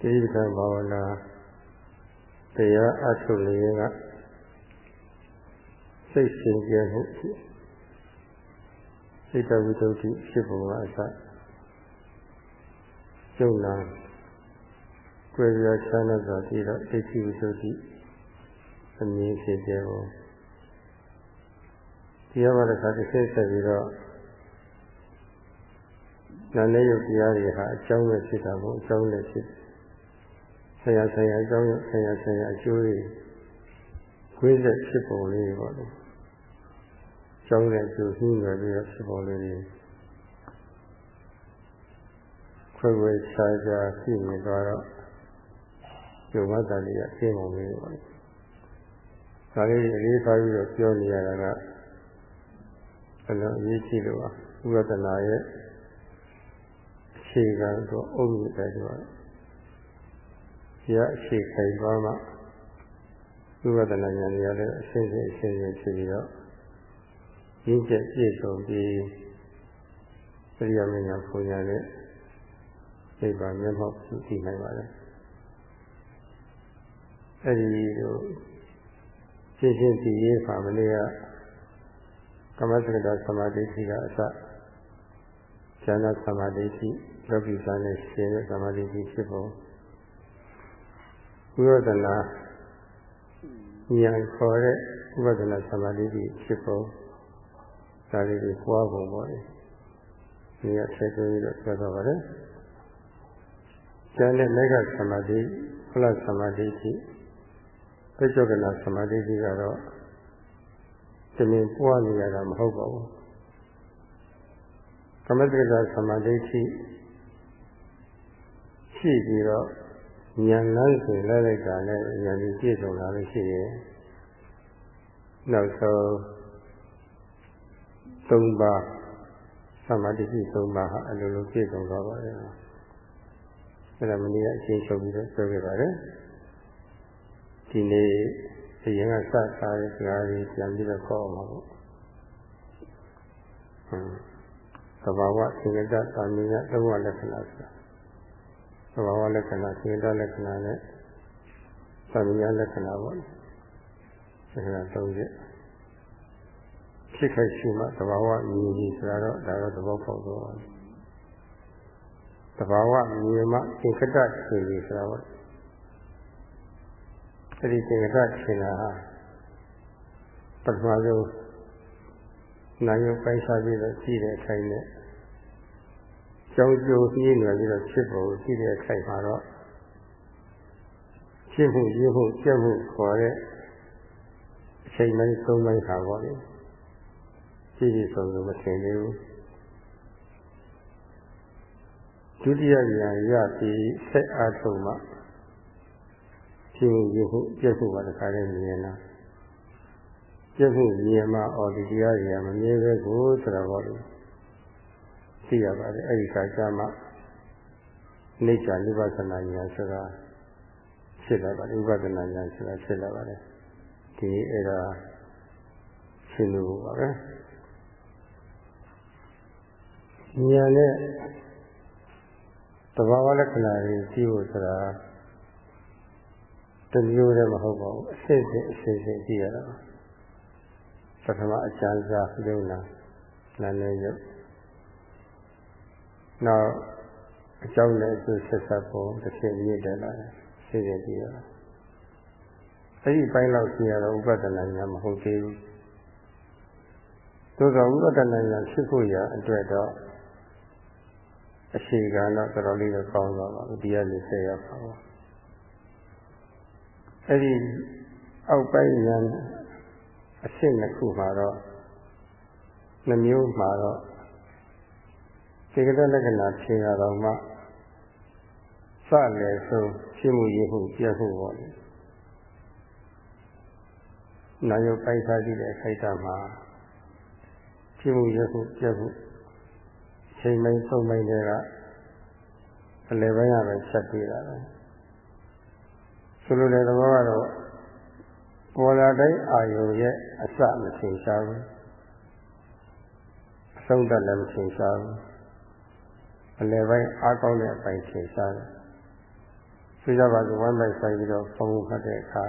တိပ္ပံဘာဝနာတရားအထုလေးကစိတ်ရှင်ကျဲမှုစိတ်တဝိတ္တိဖြစ်ပုံကအစကျုံနာကြွယ်ရချမ်းသာစွာပြီးတော့ဒိဋ္ဌိဝိတ္တိအမြင်ဖြစ်ကြပုံဒီရမတခါတစ်ဆက်ဆက်ပြီးတော့နာနေယုတ်တရားတွေဟာအကြောင်းနဲ့ဖြစ်တာကိုအကြောင်းနဲ့ဖြစ် ဆရာဆရာအကြောင်းဆရာဆရာအကျိုးတွေခွေးဆက်ဖြစ်ပုံလေးပေါ့လေကျောင်းတဲ့ကျိုးရှိနေပြီးတော့ဖြစ်ပုံလေးတွေခွဲခွဲခြားခြားဖြစ်နေသွားတော့ကျုံမတန်လေးအရှင်းပုံလေးပေါ့လေဒါလေးအလေးထားပြီးတော့ပြောနေရတာကအလုံးအရေးကြီးလို့ပါဥပဒနာရဲ့အခြေခံတော့အုပ်မြစ်တယ်ဆိုတော့ ဒီကအခြေခံသွားမှဥပဒနာဉာဏ်ရလည်းအရှင်းရှင်းအရှင်းရှင်းဖြစ်ပြီးတော့ရင်းချက်ပြည့်စုံပြီးပရိယမညာပုံညာနဲ့စိတ်ပါမျက်မှောက်ပြုသိနိုင်ပါလေအဲဒီလိုရှင်းရှင်းသိရေးပါမလေးကကမ္မစကတာသမာဓိရှိကအစဉာဏသမာဓိရှိလောကီစာနဲ့ရှင်တဲ့သမာဓိရှိဖြစ်ပုံ ဝိပဿနာဉာဏ်ခေါ်တဲ့ဝိပဿနာသမာဓိရှိဖြစ်ပုံဒါလေးကိုပွားပုံပေါ့လေဒီကဆက်သွင်းပြီးတော့ပြောတော့ပါတယ်ဉာဏ်နဲ့မေဃသမာဓိဖလသမာဓိရှိပိဋကနာသမာဓိရှိကတော့ဒီလိုပွားနေရတာမဟုတ်ပါဘူးကမ္မတက္ကသမာဓိရှိရှိပြီးတော့ ဉာဏ်လမ်းဆိုလဲလိုက်တာနဲ့ဉာဏ်ကြီးပြည့်စုံလာလို့ရှိရင်နောက်ဆုံးသုံးပါးသမာဓိရှိသုံးပါးဟာအလိုလိုပြည့်စုံသွားပါရဲ့အဲ့ဒါမနေ့ကအချင်းချုပ်ပြီးတော့ပြောခဲ့ပါတယ်ဒီနေ့အရင်ကစထားတဲ့စကားလေးပြန်ပြီးတော့ခေါ်အောင်ပါပေါ့သဘာဝသင်္ကတသာမင်းကသုံးဝလက္ခဏာဆိုတာ သဘာဝလက္ခဏာသင်္ကတလက္ခဏာနဲ့သာမင်းလက္ခဏာပေါ့အဲဒါသုံးချက်ဖြစ်ခိုက်ရှိမှသဘာဝမြင်ကြီးဆိုတာတော့ဒါတော့သဘောပေါက်တော့သဘာဝမြင်မှသင်္ကတရှင်ကြီးဆိုတာပေါ့အဲဒီသင်္ကတရှင်တာဟာပထမဆုံးနာယုပိုင်စားပြီးတော့ကြည့်တဲ့အခိုင်နဲ့ ကြောင်းကျိုးနှီးနေပြီးတော့ဖြစ်ပေါ်ကြည့်တဲ့အခိုင်မှာတော့ဖြစ်မှုရင်းမှုကြက်မှုခေါ်တဲ့အချိန်တိုင်းသုံးပိုင်းခါပေါ့လေကြည့်ကြည့်ဆုံးဆုံးမထင်သေးဘူးဒုတိယဉာဏ်ရပြီးဆက်အားထုတ်မှဖြစ်မှုရင်းမှုကြက်မှုပါတခါတည်းမြင်လာပြည့်စုံမြင်မှအော်ဒီတရားကြီးကမမြဲပဲကိုဆိုတော့ဟောလို့ သိရပါတယ်အဲ့ဒီခါကျမှနိစ္စနိဗ္ဗာန်ဉာဏ်ဆိုတာဖြစ်လာပါတယ်ဥပဒနာဉာဏ်ဆိုတာဖြစ်လာပါတယ်ဒီအဲ့ဒါရှင်းလို့ပါပဲဉာဏ်နဲ့တဘာဝလက္ခဏာတွေကြည့်ဖို့ဆိုတာတမျိုးတည်းမဟုတ်ပါဘူးအစစ်စစ်အစစ်စစ်ကြည့်ရတာပါပထမအချမ်းစားယုံနာနာနေရုပ် နောက်အကြောင်းနဲ့အကျိုးဆက်ဆက်ပုံတစ်ဖြစ်မြင့်တယ်လာတယ်သိရကြည့်ရတာအဲ့ဒီပိုင်းလောက်ရှိရတော့ဥပဒနာညာမဟုတ်သေးဘူးသို့သောဥပဒနာညာဖြစ်ဖို့ရအတွက်တော့အရှိကံတော့တော်တော်လေးတော့ကောင်းသွားပါဘူးဒီကနေဆက်ရပါဘူးအဲ့ဒီအောက်ပိုင်းညာအဆင့်နှစ်ခုမှာတော့နှမျိုးမှာတော့ စေကတလက္ခဏာဖြေရတော့မှစလည်းဆုံးဖြစ်မှုရမှုပြတ်မှုပေါ့လေနာယုတ်ပိုက်စားကြည့်တဲ့ခိုက်တာမှာဖြစ်မှုရမှုပြတ်မှုချိန်ပိုင်းဆုံးပိုင်းတွေကအလယ်ပိုင်းကပဲဆက်ပြီးတာပဲဆိုလိုတဲ့သဘောကတော့ပေါ်လာတိုင်းအာယုံရဲ့အစမထင်ရှားဘူးအဆုံးသတ်လည်းမထင်ရှားဘူး အလယ်ပိုင်းအားကောင်းတဲ့အပိုင်းထင်ရှားတယ်ဆိုကြပါစို့ဝမ်းပိုက်ဆိုင်ပြီးတော့ဖုံးဖတ်တဲ့အခါ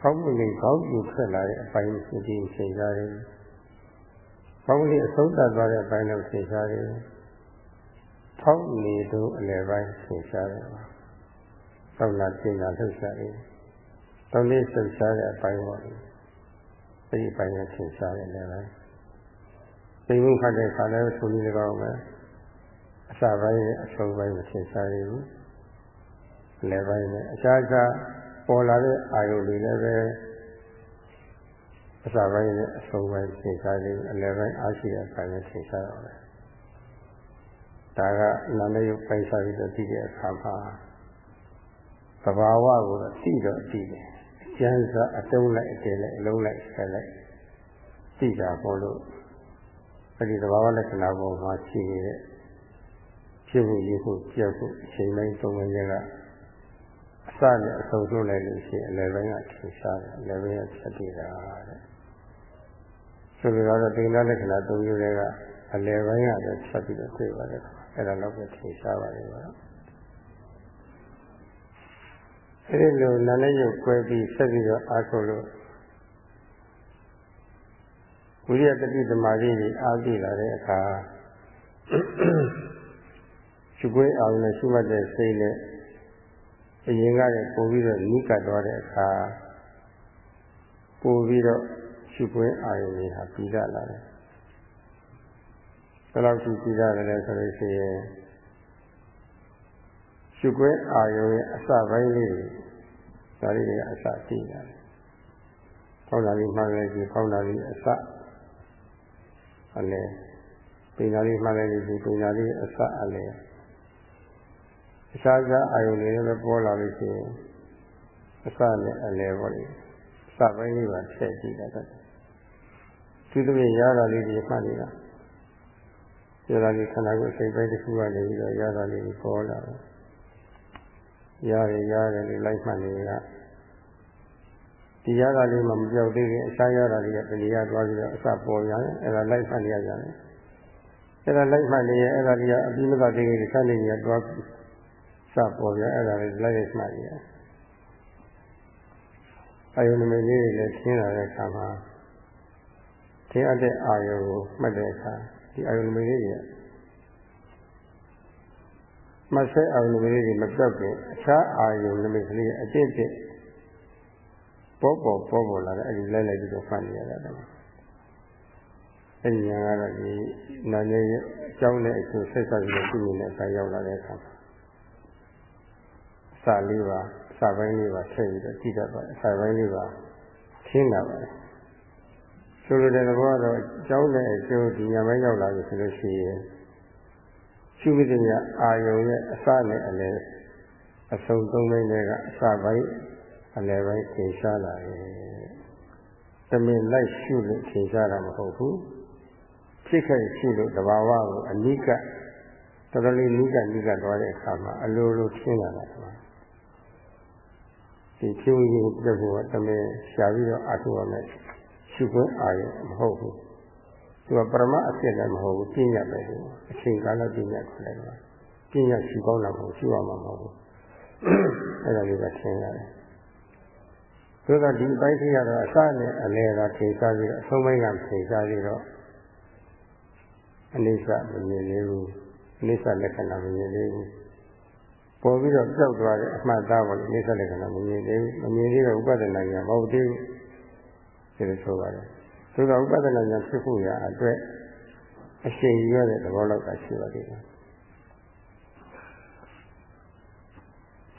ဖောက်မှုလေးခေါင်းပြထွက်လာတဲ့အပိုင်းကိုဒီချိန်ကြတယ်။ဖောက်မှုလေးအဆုံးသတ်သွားတဲ့အပိုင်းတော့ချိန်ကြတယ်။ဖောက်နေတော့အလယ်ပိုင်းချိန်ကြတယ်။သောက်လာပြင်လာလှုပ်ရှားတယ်။တောင်းလေးလှုပ်ရှားတဲ့အပိုင်းပေါ့လေ။အဲဒီပိုင်းကချိန်ကြတယ်လည်းပဲ။သိမှုခတ်တဲ့ခါလည်းဆိုပြီး၎င်းပဲ။ အစပိုင်းနဲ့အဆုံးပိုင်းကိုချိန်ကြရဘူး။အလယ်ပိုင်းနဲ့အခြားခြားပေါ်လာတဲ့အာယုတွေလည်းပဲအစပိုင်းနဲ့အဆုံးပိုင်းသင်္ခါလေးအလယ်ပိုင်းအားရှိတဲ့အခါနဲ့သင်္ခါရပဲဒါကနာမယုတ်ပိုင်စားပြီးတော့သိတဲ့အခါမှာသဘာဝကိုသိတော့သိတယ်အကျဉ်းစားအတုံးလိုက်အတဲလိုက်အလုံးလိုက်ဆက်လိုက်သိတာပေါ်လို့အဲဒီသဘာဝလက္ခဏာပေါ်မှာရှိနေတဲ့ ဖြစ်မှုရမှုပြောက်မှုအချိန်တိုင်းသုံးဝင်ရကအစနဲ့အဆုံးဆုံးလိုက်လို့ရှိရင်အလယ်ပိုင်းကထင်ရှားတယ်အလယ်ပိုင်းကဆက်တည်တာတဲ့ဆိုလိုတော့ဒိဋ္ဌလက္ခဏာ၃မျိုးတွေကအလယ်ပိုင်းကလည်းဆက်ပြီးတော့တွေ့ပါတယ်အဲ့ဒါတော့ပဲထင်ရှားပါတယ်ဗျာအဲ့ဒီလိုနာနဲ့ရုပ်ကွဲပြီးဆက်ပြီးတော့အားထုတ်လို့ဝိရိယတတိသမာဓိတွေအားပြည့်လာတဲ့အခါ ရှုခွေးအောင်နဲ့ရှုမှတ်တဲ့စိတ်နဲ့အရင်ကလည်းပို့ပြီးတော့နိကတ်သွားတဲ့အခါပို့ပြီးတော့ရှုပွင့်အာရုံတွေဟာပြီးကြလာတယ်။ဘယ်လောက်ရှိပြီးကြတယ်လဲဆိုလို့ရှိရင်ရှုပွင့်အာရုံရဲ့အစပိုင်းလေးတွေဒါလေးတွေအစတည်လာတယ်။ပေါင်းတာလေးမှန်တယ်ဒီပေါင်းတာလေးအစအလဲပိန်တာလေးမှန်တယ်ဒီပိန်တာလေးအစအလဲ အခြားခြားအာယုန်တွေလည်းပေါ်လာလို့ရှိရင်အစနဲ့အလဲပေါ့လေအစပိုင်းလေးပါထည့်ကြည့်တာတတ်သူတို့ရဲ့ရတာလေးတွေမှတ်နေတာရတာလေးခန္ဓာကိုယ်စိတ်ပိုင်းတစ်ခုကနေပြီးတော့ရတာလေးတွေပေါ်လာတယ်ရတယ်ရတယ်လေးလိုက်မှတ်နေတာဒီရတာလေးမှမပြောက်သေးခင်အခြားရတာလေးကတဏှာသွားပြီးတော့အစပေါ်ရတယ်အဲ့ဒါလိုက်မှတ်နေရတယ်အဲ့ဒါလိုက်မှတ်နေရင်အဲ့ဒါလေးကအပြီးမသာသေးခင်ဒီစနေကြီးသွား စပေါ်ပြအဲ့ဒါလေးလိုက်လိုက်မှတ်ရအာယုန်နမိတ်လေးတွေလည်းရှင်းလာတဲ့အခါမှာထင်အပ်တဲ့အာယုန်ကိုမှတ်တဲ့အခါဒီအာယုန်နမိတ်လေးတွေမဆက်အာယုန်နမိတ်လေးတွေမပြောက်ခင်အခြားအာယုန်နမိတ်ကလေးအကျင့်ကျင့်ပေါ်ပေါ်ပေါ်ပေါ်လာတဲ့အဲ့ဒီလိုက်လိုက်ပြီးတော့ဖတ်နေရတာတော့အဲ့ဒီညာကတော့ဒီနာနေအကြောင်းနဲ့အကျိုးဆက်ဆက်ပြီးတော့ပြည့်နေတဲ့အခါရောက်လာတဲ့အခါ စလေးပါစပိုင်းလေးပါထည့်ပြီးတော့ကြည့်တတ်ပါတယ်စပိုင်းလေးပါရှင်းလာပါတယ်ဆိုလိုတဲ့သဘောကတော့ကျောင်းတဲ့အကျိုးဒီညပိုင်းရောက်လာပြီဆိုလို့ရှိရင်ရှုမိတဲ့ညအာယုံရဲ့အစနဲ့အလယ်အဆုံးသုံးပိုင်းတွေကအစပိုင်းအလယ်ပိုင်းသင်ရှားလာတယ်။သမင်လိုက်ရှုလို့သင်ရှားတာမဟုတ်ဘူး။ဖြစ်ခဲ့ရှုလို့တဘာဝကိုအနိကတော်တော်လေးနိကနိကသွားတဲ့အခါမှာအလိုလိုရှင်းလာတာပါ။ ဒီဖြိုးကြီးပြတ်ဖို့ကတမင်ရှာပြီးတော့အထုရမယ်ရှုခွင့်အာရုံမဟုတ်ဘူးသူကပရမအစစ်လည်းမဟုတ်ဘူးပြညာပဲသူအချိန်ကာလပြညာခေါ်တယ်ကပြညာရှုကောင်းတာမဟုတ်ရှုရမှာမဟုတ်ဘူးအဲ့ဒါလေးကသင်ရတယ်သူကဒီအပိုင်းကြီးကတော့အစနဲ့အလယ်ကထိစားပြီးတော့အဆုံးပိုင်းကထိစားပြီးတော့အနိစ္စမမြင်သေးဘူးအနိစ္စလက္ခဏာမမြင်သေးဘူး ပေါ်ပြီးတော့ကြောက်သွားတဲ့အမှတ်သားပေါ်နေဆက်လက္ခဏာမမြင်သေးဘူးမမြင်သေးတော့ဥပဒနာညာမဟုတ်သေးဘူးဒီလိုဆိုပါတယ်သူကဥပဒနာညာဖြစ်ဖို့ရအတွက်အရှိန်ရတဲ့သဘောလောက်ကရှိပါသေးတယ်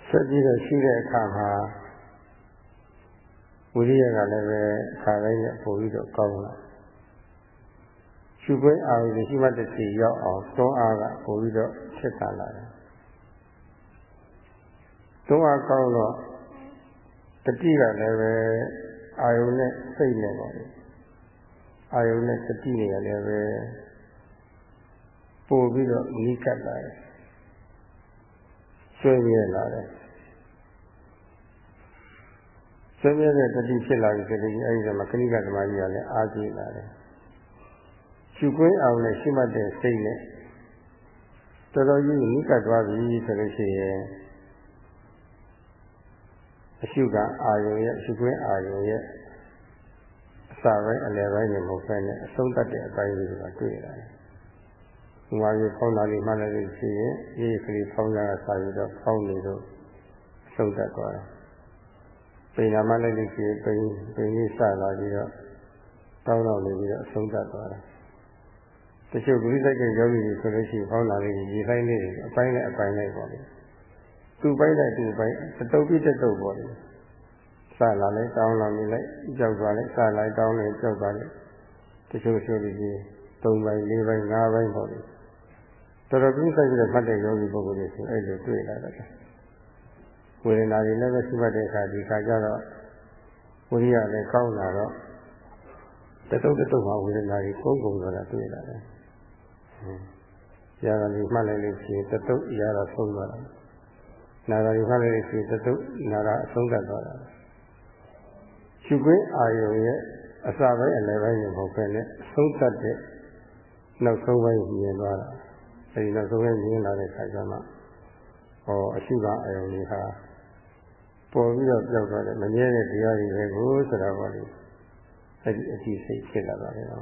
ဆက်ပြီးတော့ရှိတဲ့အခါမှာဝိရိယကလည်းပဲအခါတိုင်းနဲ့ပို့ပြီးတော့ကောင်းလာရှုခွင့်အာရုံရှိမှတည်းရောက်အောင်သွန်းအားကပို့ပြီးတော့ဖြစ်လာတယ် သုံးအားကောင်းတော့တတိကလည်းပဲအာယုန်နဲ့စိတ်နဲ့ပါလေအာယုန်နဲ့တတိတွေကလည်းပဲပို့ပြီးတော့နီးကပ်လာတယ်ဆွေးမြဲလာတယ်ဆွေးမြဲတဲ့တတိဖြစ်လာပြီဆိုရင်အဲဒီမှာခဏိကသမားကြီးကလည်းအားကြီးလာတယ်ရှုခွင့်အောင်နဲ့ရှိမှတ်တဲ့စိတ်နဲ့တော်တော်ကြီးနီးကပ်သွားပြီဆိုလို့ရှိရင် အရှုကအာယုံရဲ့အရှုခွင့်အာယုံရဲ့အစပိုင်းအလယ်ပိုင်းနဲ့မဟုတ်ဘဲနဲ့အဆုံးတတ်တဲ့အပိုင်းလေးတွေကတွေ့ရတယ်။ဒီမှာရေဖောင်းတာလေးမှလည်းလို့ရှိရင်ရေကလေးဖောင်းတာကစာပြီးတော့ဖောင်းနေတော့အဆုံးတတ်သွားတယ်။ပိန်နာမှလည်းလို့ရှိရင်ပိန်ပိန်လေးစလာပြီးတော့တောင်းတော့နေပြီးတော့အဆုံးတတ်သွားတယ်။တချို့ဂရုစိုက်ကယောဂီတွေဆိုလို့ရှိရင်ဖောင်းတာလေးရေတိုင်းလေးတွေအပိုင်းနဲ့အပိုင်းနဲ့ပေါ့လေ။ သူ့ပိုင်းလိုက်သူ့ပိုင်းတတုပ်ပြီးတတုပ်ပေါ့လေစလာလိုက်တောင်းလာနေလိုက်ကြောက်သွားလိုက်စလိုက်တောင်းလိုက်ကြောက်သွားလိုက်တချို့ဆိုလို့ရှိရင်၃ပိုင်း၄ပိုင်း၅ပိုင်းပေါ့လေတော်တော်ပြီးဆိုင်ပြီးတော့မှတ်တဲ့ယောဂီပုဂ္ဂိုလ်တွေဆိုအဲ့လိုတွေ့လာတယ်ဝေဒနာတွေလည်းပဲရှိမှတ်တဲ့အခါဒီခါကျတော့ဝိရိယလည်းကောင်းလာတော့တတုပ်တတုပ်မှာဝေဒနာတွေကုန်းကုန်တော့တာတွေ့လာတယ်ဟွန်းရတာဒီမှတ်လိုက်လို့ရှိရင်တတုပ်ရတာဆုံးသွားတယ် နာဂရီဖတ်လိုက်စီတသုနာဂအဆုံးသတ်သွားတာရှုခွင့်အာယုံရဲ့အစပိုင်းအလယ်ပိုင်းနဲ့မဟုတ်ဘဲနဲ့အဆုံးသတ်တဲ့နောက်ဆုံးပိုင်းမြင်သွားတာအဲဒီနောက်ဆုံးပိုင်းမြင်လာတဲ့အခါကျမှဟောအရှုကအာယုံကြီးဟာပေါ်ပြီးတော့ပြောက်သွားတယ်မမြဲတဲ့တရားတွေပဲကိုဆိုတာပေါ့လေအဲဒီအကြည့်စိတ်ဖြစ်လာပါတယ်တော့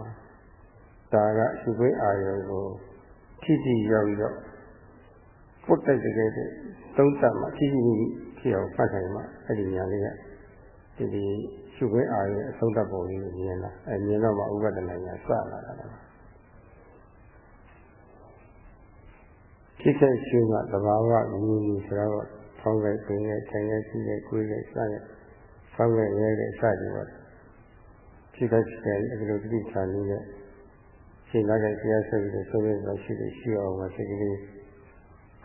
ဒါကအရှုခွင့်အာယုံကိုထိတိရောက်ပြီးတော့ ပုတ်တိုက်တကယ်တည်းသုံးသပ်မှဖြည်းဖြည်းဖြစ်အောင်ဖတ်နိုင်မှအဲ့ဒီညာလေးကဒီဒီရှုခွင့်အာရုံအဆုံးသတ်ပုံလေးကိုမြင်လာအဲမြင်တော့မှဥပဒနာညာစလာတာပါဖြစ်တဲ့ရှုကသဘာဝမြင်နေဆိုတော့ဖောင်းခဲ့ပင်ခဲ့ထိုင်ခဲ့ရှိခဲ့ကိုယ်ခဲ့စတဲ့ဖောင်းခဲ့ရဲခဲ့စသည်ပေါ့ဖြစ်တဲ့ဖြစ်တဲ့အခုလိုတိချာနေတဲ့ချိန်လာတဲ့တရားဆက်ပြီးတော့ဆိုရတော့ရှိတယ်ရှိအောင်ပါစိတ်ကလေး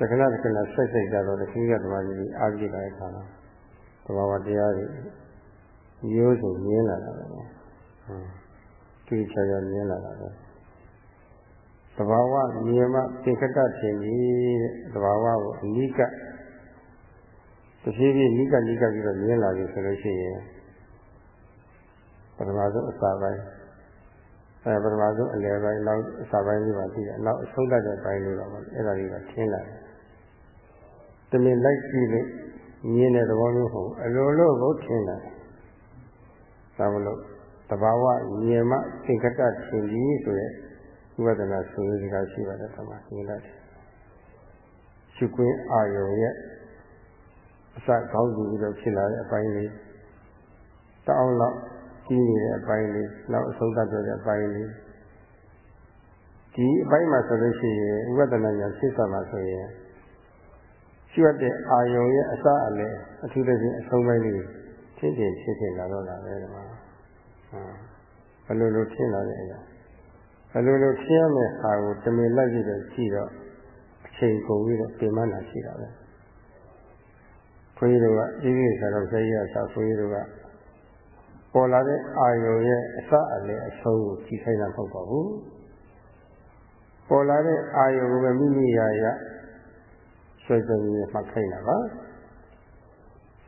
တခဏတခဏဆက်စိတ်ကြတော့တခင်းကသမားကြီးအားကြည့်လိုက်တာတော့သဘာဝတရားတွေရိုးစုံမြင်လာတာပဲဟုတ်သူချာချာမြင်လာတာပဲသဘာဝမြင်မှသင်္ခတထင်ကြီးတဲ့သဘာဝကိုအနိကတဖြည်းဖြည်းနိကနိကပြီးတော့မြင်လာပြီဆိုလို့ရှိရင်ပထမဆုံးအစာပိုင်းအဲပထမဆုံးအလယ်ပိုင်းနောက်အစာပိုင်းလေးပါပြီးတယ်နောက်အဆုံးသတ်တဲ့ပိုင်းလေးပါအဲ့ဒါလေးကထင်းလာတယ် တမင်လိုက်ကြည့်လို့မြင်တဲ့သဘောမျိုးဟုတ်အလိုလိုကိုထင်တယ်ဒါမလို့တဘာဝမြင်မှသင်္ကတထင်ပြီးဆိုတဲ့ဥပဒနာဆိုရစကားရှိပါတယ်တမန်မြင်လိုက်ရှုခွင့်အာယုံရဲ့အစကောင်းပြီးတော့ဖြစ်လာတဲ့အပိုင်းလေးတောင်းတော့ကြီးနေတဲ့အပိုင်းလေးနောက်အဆုံးသတ်တဲ့အပိုင်းလေးဒီအပိုင်းမှာဆိုလို့ရှိရင်ဥပဒနာညာဖြစ်သွားမှာဆိုရင် ရှိရတဲ့အာယုံရဲ့အစအလယ်အထူးသဖြင့်အဆုံးပိုင်းလေးထင်ထင်ဖြစ်ဖြစ်လာတော့တာပဲဒီမှာဘယ်လိုလိုထင်လာတဲ့အရာဘယ်လိုလိုထင်ရမယ့်ဟာကိုတမင်လိုက်ပြီးတော့ကြည့်တော့အချိန်ကုန်ပြီးတော့ပြင်မလာရှိတာပဲခွေးတို့ကဤကိစ္စတော့ဆရာကြီးကသာခွေးတို့ကပေါ်လာတဲ့အာယုံရဲ့အစအလယ်အဆုံးကိုကြည့်ခိုင်းတာမဟုတ်ပါဘူးပေါ်လာတဲ့အာယုံကိုပဲမိမိရာရ ဆွဲဆွဲပြီးမှတ်ခိုင်းတာပါ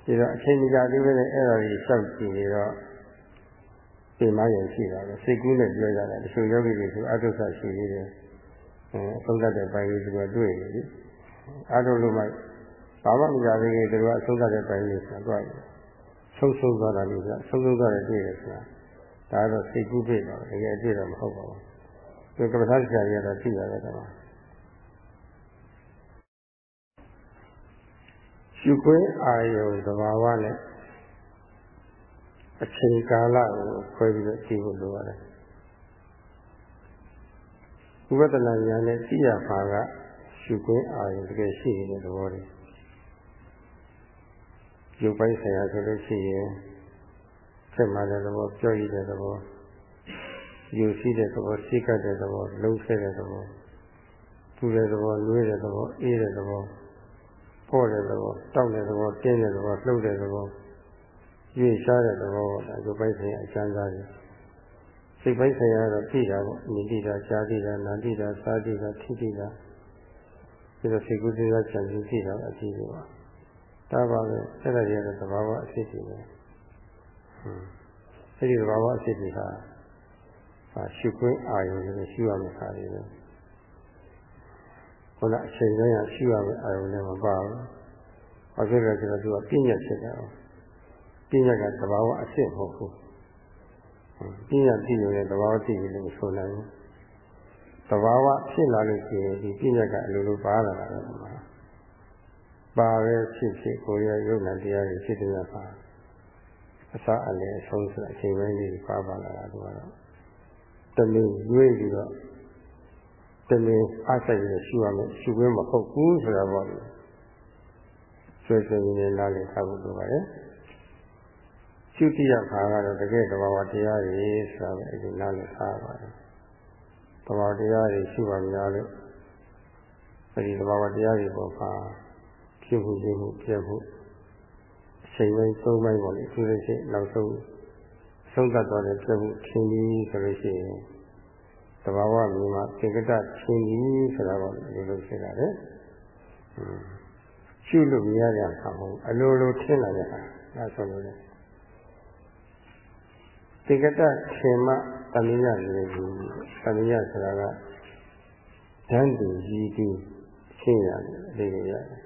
ဒီတော့အချိန်ကြာသေးပဲအဲ့ဒါကြီးစောက်ကြည့်နေတော့ပြင်မရင်ရှိတာပဲစိတ်ကူးနဲ့ပြောကြတာတချို့ယောဂီတွေဆိုအတုဆရှိနေတယ်အဲသုံးတတ်တဲ့ပိုင်းလေးသူကတွေ့နေပြီအတုလို့မှဘာမှမကြသေးခင်သူကအဆုံးသတ်တဲ့ပိုင်းလေးဆိုတော့ဆုံးဆုံးသွားတာလေးကဆုံးဆုံးသွားတဲ့တွေ့ရဆိုတာဒါတော့စိတ်ကူးပြပါတကယ်အတွေ့တော့မဟုတ်ပါဘူးဒီကမ္ဘာသားဆရာကြီးကတော့သိရတယ်ကွာ ရှုခွင့်အာယုံသဘာဝနဲ့အချိန်ကာလကိုခွဲပြီးတော့ကြည့်ဖို့လိုရတယ်ဥပဒနာဉာဏ်နဲ့သိရပါကရှုခွင့်အာယုံတကယ်ရှိနေတဲ့သဘောတွေရုပ်ပိုင်းဆိုင်ရာဆိုလို့ရှိရင်ဆက်မှတဲ့သဘောပြောရတဲ့သဘောယူရှိတဲ့သဘောစိတ်ကတဲ့သဘောလုံးဆဲတဲ့သဘောပူတဲ့သဘောလွေးတဲ့သဘောအေးတဲ့သဘော ပေါ့တဲ့သဘောတောက်တဲ့သဘောတင်းတဲ့သဘောလှုပ်တဲ့သဘောရွေ့ရှားတဲ့သဘောဒါရုပ်ပိုင်းဆိုင်ရာအချမ်းသာတယ်စိတ်ပိုင်းဆိုင်ရာတော့သိတာပေါ့မြင်သိတာကြားသိတာနားသိတာစားသိတာထိသိတာပြီးတော့စိတ်ကူးစိတ်ကချမ်းသိသိတာအကြည့်ပါဒါပါပဲအဲ့ဒါတွေကတော့သဘာဝအဖြစ်တွေပဲဟွန်းအဲ့ဒီသဘာဝအဖြစ်တွေဟာဟာရှုခွင့်အာရုံတွေရှုရမယ့်ခါတွေပဲ ခုနအချိန်တိုင်းကရှုရမယ့်အာရုံတွေမပါဘူးဘာဖြစ်လဲဆိုတော့သူကပြည့်ညက်ဖြစ်တယ်ပညာကသဘာဝအစစ်မဟုတ်ဘူးပညာသိလို့လည်းသဘာဝသိပြီလို့ဆိုနိုင်ဘူးသဘာဝဖြစ်လာလို့ရှိရင်ဒီပညာကအလိုလိုပါလာတာပဲမှာပါပဲဖြစ်ဖြစ်ကိုယ်ရဲ့ယုံနာတရားတွေဖြစ်တဲ့အခါအစအလည်းအဆုံးဆိုအချိန်ပိုင်းလေးပါပါလာတာတော့တမင်ရွေးပြီးတော့ တမင်အားစိတ်ရရှုရမယ်ရှုခွင့်မဟုတ်ဘူးဆိုတာပေါ့လေဆွေဆွေရင်းနဲ့နားလည်ထားဖို့လိုပါတယ်ရှုတိယခါကတော့တကယ်တဘာဝတရားတွေဆိုတာပဲအဲဒီနားလည်ထားပါတယ်တဘာဝတရားတွေရှုပါများလို့အဲဒီတဘာဝတရားတွေပေါ်မှာဖြစ်မှုဖြစ်မှုပြည့်မှုအချိန်ပိုင်းသုံးပိုင်းပေါ့လေသူတို့ရှိနောက်ဆုံးဆုံးသတ်သွားတဲ့ပြည့်မှုထင်ပြီးဆိုလို့ရှိရင် တဘာဝမျိုးမှာသင်္ကတထင်ပြီးဆိုတာပေါ့လေဒီလိုဖြစ်တာလေရှုလို့မရကြတာမဟုတ်အလိုလိုထင်လာတဲ့ဟာအဲဆိုလို့လေသင်္ကတထင်မှတမယနေဘူးတမယဆိုတာကဓာတ်တူကြီးတူရှင်းရတယ်အလေးရတယ်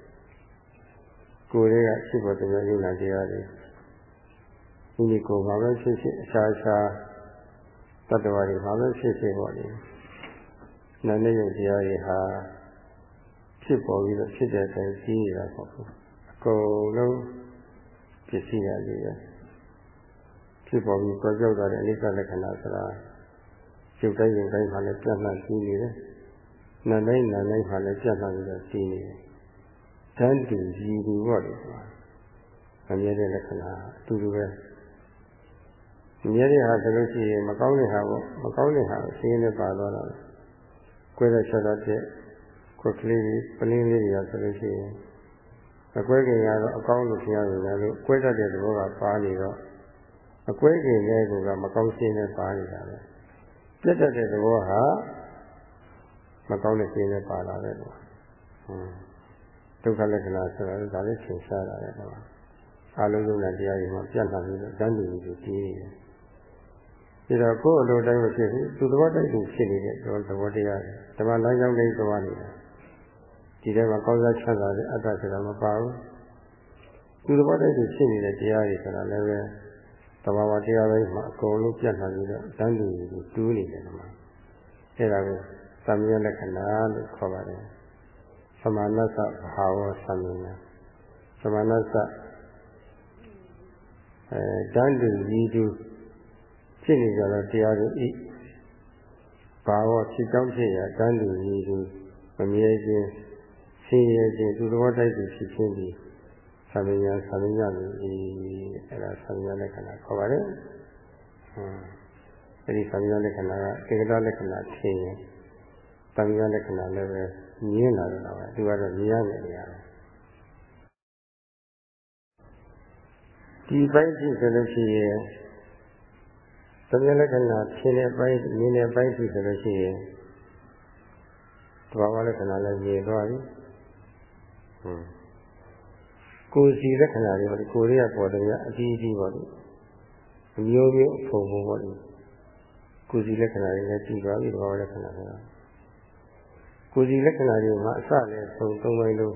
ကိုယ်တွေကရှိဖို့တရားယုံနာတရားတွေဒီနေ့ကိုယ်မှာပဲဖြစ်ဖြစ်အခြားခြား တတ္တဝါတွေမှာပဲဖြစ်ဖြစ်ပေါ့လေနာနဲ့ယုံတရားတွေဟာဖြစ်ပေါ်ပြီးတော့ဖြစ်တဲ့အတိုင်းကြီးနေတာပေါ့အကုန်လုံးပစ္စည်းရလေးပဲဖြစ်ပေါ်ပြီးကြောက်ကြောက်တာတဲ့အနိစ္စလက္ခဏာဆိုတာရုပ်တိုင်းရုပ်တိုင်းမှာလည်းပြတ်နှံ့ပြီးနေတယ်။နာတိုင်းနာတိုင်းမှာလည်းပြတ်နှံ့ပြီးတော့ပြီးနေတယ်။တန်းတူရည်တူပေါ့လေ။အမြဲတည်းလက္ခဏာအတူတူပဲ။အ မြဲတည်းဟာဆိုလို့ရှိရင်မကောင်းတဲ့ဟာပေါ့မကောင်းတဲ့ဟာကိုရှင်းနေပါတော့တယ်။ကွဲတဲ့ချက်တော့တဲ့ခွက်ကလေးကြီးပလင်းလေးတွေကဆိုလို့ရှိရင်အကွဲခင်ကတော့အကောင်းလို့ဖြစ်ရတယ်လို့ကွဲတတ်တဲ့သဘောကပါနေတော့အကွဲကင်တဲ့ကူကမကောင်းရှင်းနဲ့ပါနေတာပဲပြတ်တတ်တဲ့သဘောဟာမကောင်းတဲ့ရှင်းနဲ့ပါလာတဲ့ကွာဟွန်းဒုက္ခလက္ခဏာဆိုတာဒါလည်းသင်ရှားတာလေကွာအာလုံးလုံးနဲ့တရားတွေမှာပြတ်လာပြီးတော့တန်းတူပြီးတည်နေတယ် ဒါတော့ကိုယ်အလိုတိုင်းမဖြစ်ဘူးသူသဘောတိုင်းသူဖြစ်နေတဲ့သဘောတရားတွေဓမ္မလမ်းကြောင်းလေးသွားနေတာဒီထဲမှာကောင်းစားချမ်းသာတဲ့အတ္တဆိုတာမပါဘူးသူသဘောတိုင်းသူဖြစ်နေတဲ့တရားတွေဆိုတာလည်းပဲသဘာဝတရားပိုင်းမှာအကုန်လုံးပြတ်လာပြီးတော့တန်းတူကိုတူးနေတယ်ကွာအဲ့ဒါကိုသမယလက္ခဏာလို့ခေါ်ပါတယ်သမာနသဘာဝသမယသမာနသအဲတန်းတူကြီးတူ ဖြစ်နေကြတော့တရားတွေဤဘာဝဖြစ်ကြောင်းဖြစ်ရတန်းတူကြီးတူမမြဲခြင်းဆင်းရဲခြင်းသူတော်တိုက်သူဖြစ်ခြင်းဒီသမညာသမညာလို့ဒီအဲ့ဒါသမညာလက္ခဏာခေါ်ပါတယ်။ဟွန်းအဲ့ဒီသမညာလက္ခဏာကတေကတလက္ခဏာဖြစ်ရင်သမညာလက္ခဏာလည်းပဲမြင်လာတော့ပဲသူကတော့မြင်ရမယ်နေရာပဲဒီပိုင်းကြည့်ဆိုလို့ရှိရင် သမညာလက္ခဏာဖြစ်တဲ့ပိုင်းမြင်တဲ့ပိုင်းကြည့်ဆိုလို့ရှိရင်သဘာဝလက္ခဏာလည်းမြင်သွားပြီ။ဟွန်းကိုယ်စီလက္ခဏာတွေပေါ့ဒီကိုယ်တွေကပေါ်တယ်ကအကြီးကြီးပေါ့ဒီအမျိုးမျိုးအဖုံဖုံပေါ့ဒီကိုယ်စီလက္ခဏာတွေလည်းကြည့်သွားပြီဘာလက္ခဏာဆိုတာကိုယ်စီလက္ခဏာတွေမှာအစလည်းဆုံးသုံးပိုင်းလုံး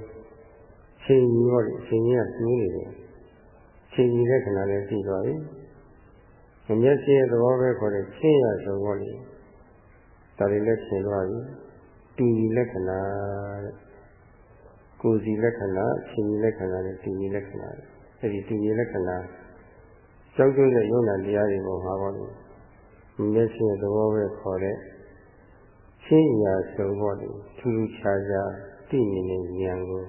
ချိန်ကြီးပေါ့ဒီချိန်ကြီးကကျိုးနေတယ်ချိန်ကြီးလက္ခဏာလည်းကြည့်သွားပြီအ မျက်ရှိရဲ့သဘောပဲခေါ်တဲ့ချင်းရဆုံးပေါ့လေဒါတွေလည်းရှင်းသွားပြီတူညီလက္ခဏာတဲ့ကိုယ်စီလက္ခဏာရှင်ကြီးလက္ခဏာနဲ့တူညီလက္ခဏာအဲဒီတူညီလက္ခဏာကြောက်ကြတဲ့ယုံနာတရားတွေပေါ်မှာပေါ့လေမျက်စိသဘောပဲခေါ်တဲ့ရှင်းရာဆုံးပေါ့လေထူးထူးခြားခြားသိမြင်တဲ့ဉာဏ်ကို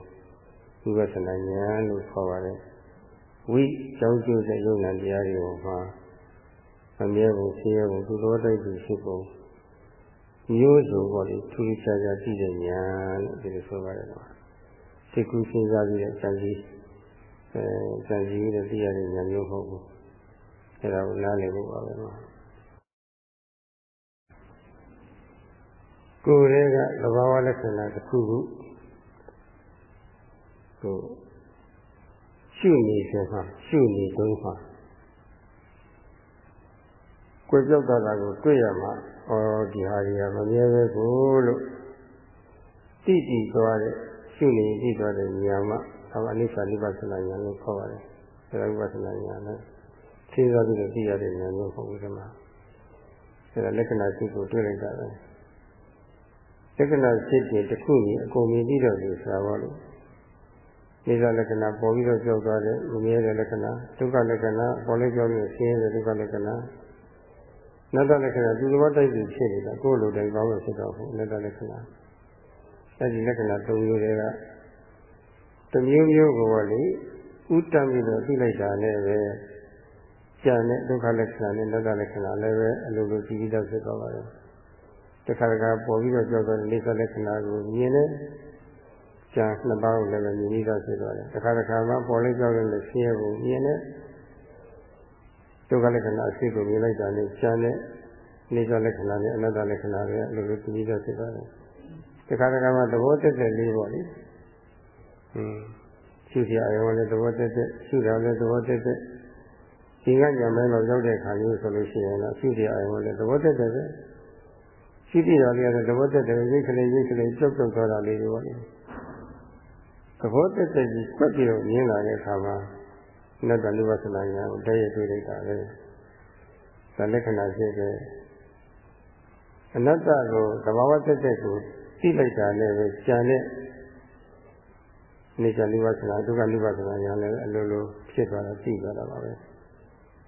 ဝိပဿနာဉာဏ်လို့ခေါ်ပါတယ်ဝိကြောက်ကြတဲ့ယုံနာတရားတွေပေါ်မှာ အမြဲကိုရှင်းရကိုသူတော်တိုက်သူရှိပုံမျိုးစုံပေါ့လေထူးထူးခြားခြားသိတဲ့ဉာဏ်လို့ဒီလိုဆိုပါတယ်ကွာစိတ်ကူးစဉ်းစားပြီးတဲ့စံကြီးအဲစံကြီးတဲ့သိရတဲ့ဉာဏ်မျိုးမဟုတ်ဘူးအဲဒါကိုနားလည်ဖို့ပါပဲနော်ကိုယ်ရဲ့ကသဘာဝလက္ခဏာတစ်ခုခုကိုရှုနေခြင်းမှာရှုနေတုန်းမှာ ကိုယ်ပြောက်တာကိုတွေ့ရမှာဩဒီဟာကြီးကမမြဲပဲကိုလို့တိတိသွားတဲ့ရှုနေပြီးသွားတဲ့ဉာဏ်မှအနိစ္စနိဗ္ဗာန်ဉာဏ်လို့ခေါ်ပါတယ်။ဒါကဝိပဿနာဉာဏ်နဲ့ထင်းစားပြီးတော့သိရတဲ့ဉာဏ်မျိုးပေါ့ဒီမှာအဲဒါလက္ခဏာစိတ်ကိုတွေ့လိုက်တာပဲလက္ခဏာစိတ်တွေတစ်ခုကြီးအကုန်မြင်ပြီးတော့ဒီဆိုတာပေါ့လို့နေသာလက္ခဏာပေါ်ပြီးတော့ကြောက်သွားတဲ့မမြဲတဲ့လက္ခဏာဒုက္ခလက္ခဏာပေါ်လေးကြောက်ပြီးဆင်းရဲတဲ့ဒုက္ခလက္ခဏာ နတ္တလက္ခဏာသူသဘောတိုက်ပြီးဖြစ်နေတာကိုယ်လိုတိုင်းကောင်းလို့ဖြစ်တော့ဘူးနတ္တလက္ခဏာအဲဒီလက္ခဏာ၃မျိုးတွေကတစ်မျိုးမျိုးကိုလေဥတ္တပြီးတော့သိလိုက်တာနဲ့ပဲကြံတဲ့ဒုက္ခလက္ခဏာနဲ့နတ္တလက္ခဏာလည်းပဲအလိုလိုကြည့်ပြီးတော့ဖြစ်သွားပါတယ်တခါတခါပေါ်ပြီးတော့ကြောက်တဲ့နေသလက္ခဏာကိုမြင်တဲ့ကြံနှစ်ပါးကိုလည်းပဲမြင်ပြီးတော့ဖြစ်သွားတယ်တခါတခါမှပေါ်လေးကြောက်တဲ့ဆင်းရဲကိုမြင်တဲ့ ဒုက္ခလက္ခဏာအစိတ်ကိုမြင်လိုက်တာနဲ့ကြံတဲ့နေသလက္ခဏာနဲ့အနတ္တလက္ခဏာတွေအလိုလိုကြည့်ပြီးတော့ဖြစ်သွားတယ်တခါတခါမှသဘောတက်တဲ့လေးပေါ့လေဟင်းရှုရအောင်လည်းသဘောတက်တဲ့ရှုတာလည်းသဘောတက်တဲ့ဒီကညံမဲတော့ရောက်တဲ့ခါမျိုးဆိုလို့ရှိရင်တော့ရှုရအောင်လည်းသဘောတက်တဲ့ပဲရှိတိတော်လေးကတော့သဘောတက်တယ်ရိတ်ကလေးရိတ်ကလေးကြောက်ကြောက်သွားတာလေးတွေပေါ့လေသဘောတက်တဲ့ကြီးကွက်ပြီးတော့မြင်လာတဲ့အခါမှာ နတ္တလူဝသနာညာကိုတည့်ရတွေ့လိုက်တာလေသလက္ခဏာရှိတဲ့အနတ္တကိုသဘာဝတက်တဲ့ကိုသိလိုက်တာလည်းပဲကြံတဲ့နေကြလူဝသနာဒုက္ခလူဝသနာညာလည်းအလိုလိုဖြစ်သွားတာသိသွားတာပါပဲ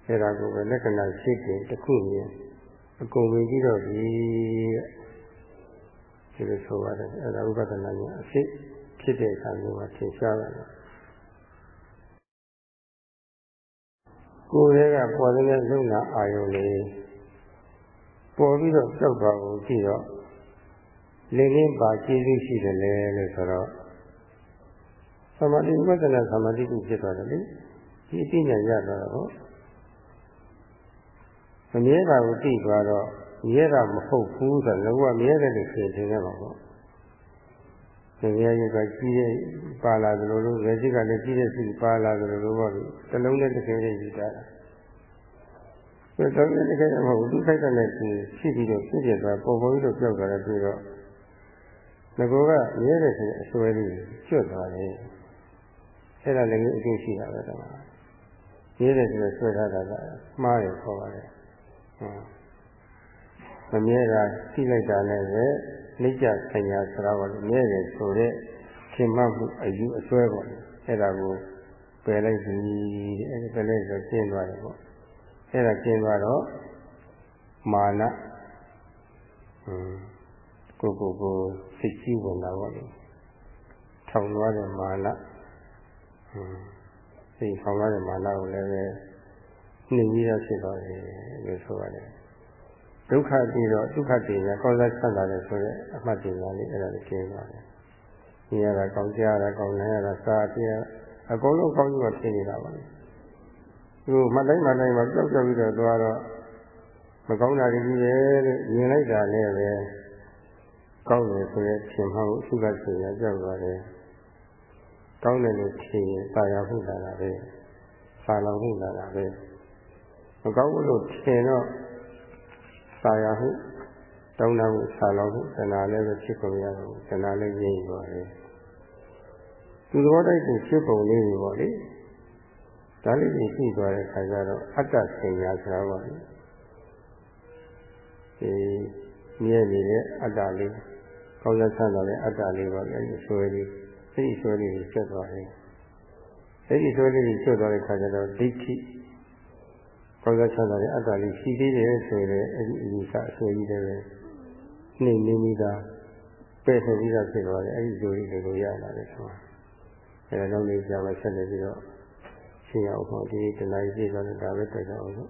အဲဒါကိုပဲလက္ခဏာရှိတဲ့တစ်ခုမြင်အကုန်ဝင်ပြီးတော့ဒီဒီလိုဆိုပါတယ်အဲဒါဥပဒနာညာအဖြစ်ဖြစ်တဲ့အခါမျိုးမှာသင်ရှားပါတယ် ကိုယ်ရဲ့ကပေါ်တဲ့လုံနာအာယုံလေးပေါ်ပြီးတော့ကြောက်သွားကိုကြည့်တော့လင်းလင်းပါကျေးဇူးရှိတယ်လေလို့ဆိုတော့သမာဓိဥပဒနာသမာဓိကိုဖြစ်သွားတယ်လေဒီအသိဉာဏ်ရသွားတော့မမြဲတာကိုသိသွားတော့မြဲတာမဟုတ်ဘူးဆိုတော့လောကမြဲတယ်လို့ဖြစ်နေတယ်ပါပေါ့။ ဒီမြဲရကကြီးရဲ့ပါလာသလိုလိုရရှိကလည်းကြီးတဲ့စီပါလာသလိုလိုပေါ့လေ။တစ်လုံးနဲ့တစ်ခဲနဲ့ယူတာ။ဒါတော့လည်းတစ်ခဲမဟုတ်ဘူးသူခိုက်တဲ့နဲ့ရှိပြီးတော့ဖြစ်ဖြစ်သွားပုံပေါ်ပြီးတော့ပြောက်သွားတယ်ပြီးတော့ငကောကမြဲတယ်ဆိုတဲ့အစွဲလေးကျွတ်သွားတယ်။အဲ့ဒါလည်းအကျိုးရှိတာပဲတော့။မြဲတယ်ဆိုတော့ဆွဲထားတာကမှားတယ်ခေါ်ပါတယ်။မမြဲတာသိလိုက်တာလည်းပဲ နှိစ္စဆညာဆိုတာကလည်းမြဲတယ်ဆိုတဲ့ခင်မမှုအယူအစွဲပေါ့အဲ့ဒါကိုပယ်လိုက်ပြီအဲ့ဒါပယ်လိုက်ဆိုကျင်းသွားတယ်ပေါ့အဲ့ဒါကျင်းသွားတော့မာနဟွန်းကိုကိုကိုစိတ်ကြီးဝင်တာပေါ့လေထောင်သွားတဲ့မာနဟွန်းစိတ်ထောင်သွားတဲ့မာနကိုလည်းပဲနှိမ့်ပြီးတော့ဖြစ်သွားတယ်လို့ဆိုရတယ် ဒုက္ခတည်တော့ဒုက္ခတည်ရကောင်းစားဆန္ဒတယ်ဆိုတဲ့အမှတ်တင်ပါလေအဲ့ဒါကိုကျင်းပါတယ်။ဒီရတာကောင်းကြရတာကောင်းနိုင်ရတာစားပြအကုန်လုံးကောင်းပြီးတော့ဖြစ်နေတာပါလေ။ဒီမှတ်တိုင်းမှတ်တိုင်းမှာကြောက်ကြောက်ပြီးတော့သွားတော့မကောင်းတာတွေကြီးတယ်လို့မြင်လိုက်တာလည်းပဲကောင်းတယ်ဆိုရဲထင်မှကိုအစုကဆိုရကြောက်သွားတယ်။ကောင်းတယ်လို့ထင်ရင်သာယာမှုလာတာပဲ။ဆာလောင်မှုလာတာပဲ။မကောင်းဘူးလို့ထင်တော့ သာယာမှုတောင်းတမှုဆာလောင်မှုတဏှာလည်းပဲဖြစ်ကုန်ရတော့တဏှာလည်းငြိမ့်သွားတယ်သူသဘောတိုက်ကိုဖြစ်ပုံလေးတွေပေါ့လေဒါလေးကြီးရှိသွားတဲ့ခါကျတော့အတ္တစင်ညာဆိုတာပေါ့လေဒီမြဲနေတဲ့အတ္တလေးကောင်းရဆန်းတော်တဲ့အတ္တလေးပေါ့လေအဲဒီဆွဲလေးအဲဒီဆွဲလေးကိုကျက်သွားတယ်အဲဒီဆွဲလေးကိုကျက်သွားတဲ့ခါကျတော့ဒိဋ္ဌိ ကောင်းစားချမ်းသာတဲ့အတ္တလေးရှိသေးတယ်ဆိုရင်အဲ့ဒီအယူဆအစွဲကြီးတွေပဲနှိမ့်နေမိတာပဲ့ထုတ်ပြီးတော့ဖြစ်သွားတယ်အဲ့ဒီဇိုရီတွေကိုရလာတယ်ဆိုတာအဲ့ဒါနောက်လေးကြာမှဆက်နေပြီးတော့ရှင်းရအောင်ဒီတဏှာကြီးပြေသွားတယ်ဒါပဲတိုက်တော့အောင်လို့